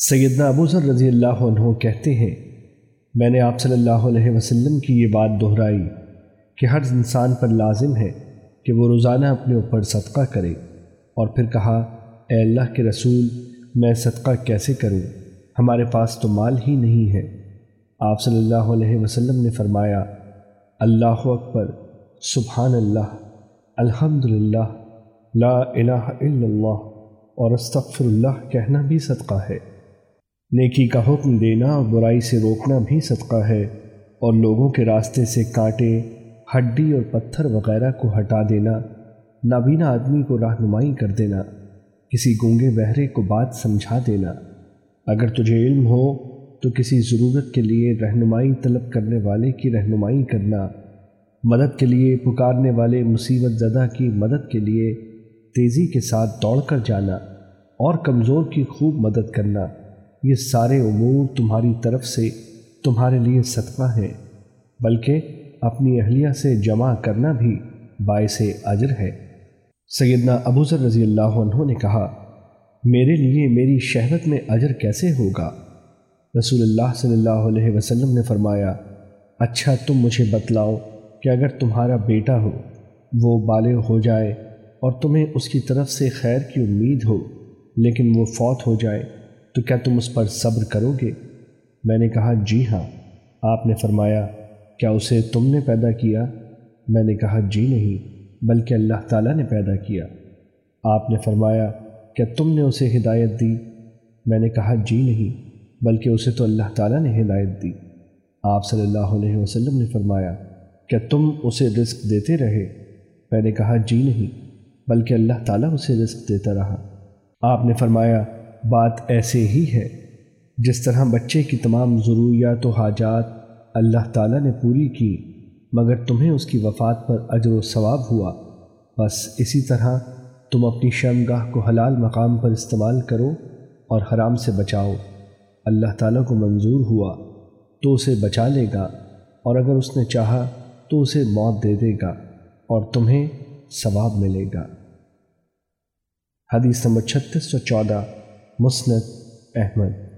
سیدنا ابو ذر رضی اللہ عنہ کہتے ہیں، میں نے آپ صلی اللہ علیہ وسلم کی یہ بات دہرائی کہ ہر انسان پر لازم ہے کہ وہ روزانہ اپنے اوپر صدقہ کرے اور پھر کہا، اے اللہ کے رسول، میں صدقہ کیسے کروں؟ ہمارے پاس تو مال ہی نہیں ہے۔ آپ صلی اللہ علیہ وسلم نے فرمایا، اللہ اکبر، سبحان اللہ الحمد للہ لا الہ الا اللہ، اور استغفر اللہ کہنا بھی صدقہ ہے۔ نیکی کا حکم دینا اور برائی سے روکنا بھی صدقہ ہے اور لوگوں کے راستے سے کانٹے، ہڈی اور پتھر وغیرہ کو ہٹا دینا، نابینا آدمی کو رہنمائی کر دینا، کسی گونگے بہرے کو بات سمجھا دینا۔ اگر تجھے علم ہو تو کسی ضرورت کے لیے رہنمائی طلب کرنے والے کی رہنمائی کرنا۔ مدد کے لیے پکارنے والے مصیبت زدہ کی مدد کے لیے تیزی کے ساتھ دوڑ کر جانا اور کمزور کی خوب مدد کرنا۔ یہ سارے امور تمہاری طرف سے تمہارے لیے صدقہ ہیں بلکہ اپنی اہلیہ سے جمع کرنا بھی باعث اجر ہے۔ سیدنا ابو ذر رضی اللہ عنہ نے کہا، میرے لیے میری شہوت میں اجر کیسے ہوگا؟ رسول اللہ صلی اللہ علیہ وسلم نے فرمایا اچھا تم مجھے بتلاؤ کہ اگر تمہارا بیٹا ہو، وہ بالغ ہو جائے اور تمہیں اس کی طرف سے خیر کی امید ہو، لیکن وہ فوت ہو جائے تو کیا تم اس پر صبر کرو گے؟ میں نے کہا جی ہاں۔ آپ نے فرمایا، کیا اسے تم نے پیدا کیا؟ میں نے کہا جی نہیں، بلکہ اللہ تعالیٰ نے پیدا کیا۔ آپ نے فرمایا، کیا تم نے اسے ہدایت دی؟ میں نے کہا جی نہیں، بلکہ اسے تو اللہ تعالیٰ نے ہدایت دی۔ آپ صلی اللہ علیہ وسلم نے فرمایا، کیا تم اسے رزق دیتے رہے؟ میں نے کہا جی نہیں، بلکہ اللہ تعالیٰ اسے رزق دیتا رہا۔ آپ نے فرمایا بات ایسے ہی ہے جس طرح بچے کی تمام ضروریات و حاجات اللہ تعالیٰ نے پوری کی، مگر تمہیں اس کی وفات پر اجر و ثواب ہوا۔ بس اسی طرح تم اپنی شرمگاہ کو حلال مقام پر استعمال کرو اور حرام سے بچاؤ۔ اللہ تعالیٰ کو منظور ہوا، تو اسے بچا لے گا، اور اگر اس نے چاہا تو اسے موت دے دے گا اور تمہیں ثواب ملے گا۔ حدیث نمبر چھتیس سو چودہ۔ مسند احمد